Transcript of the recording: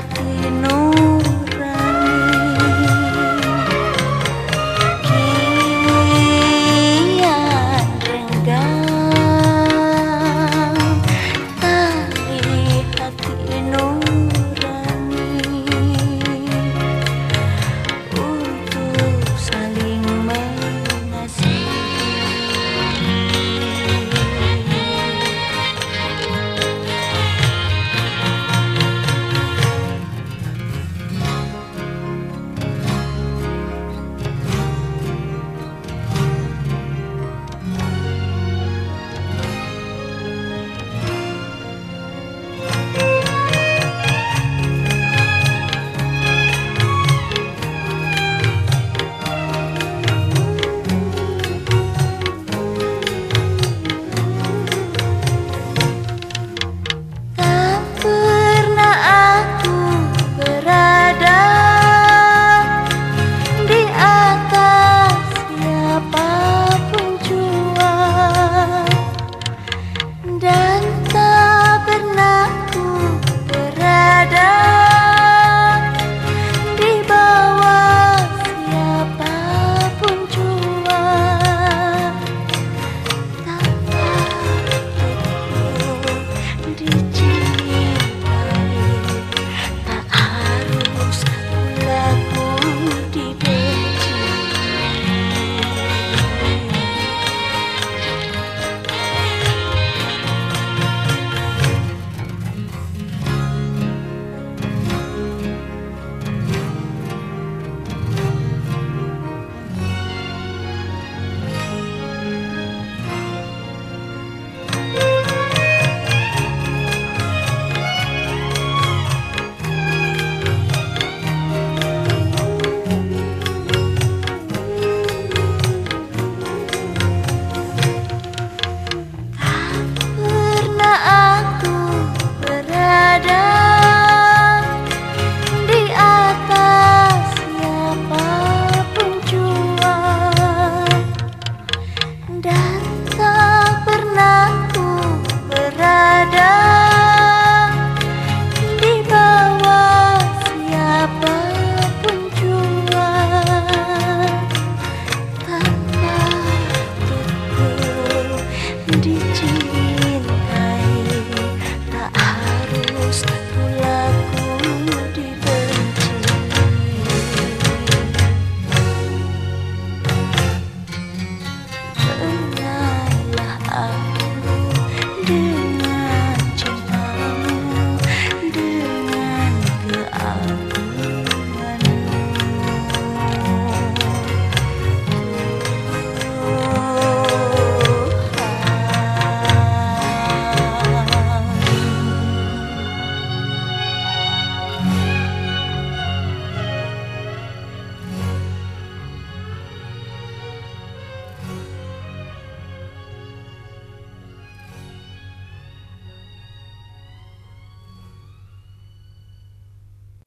aquí know. indah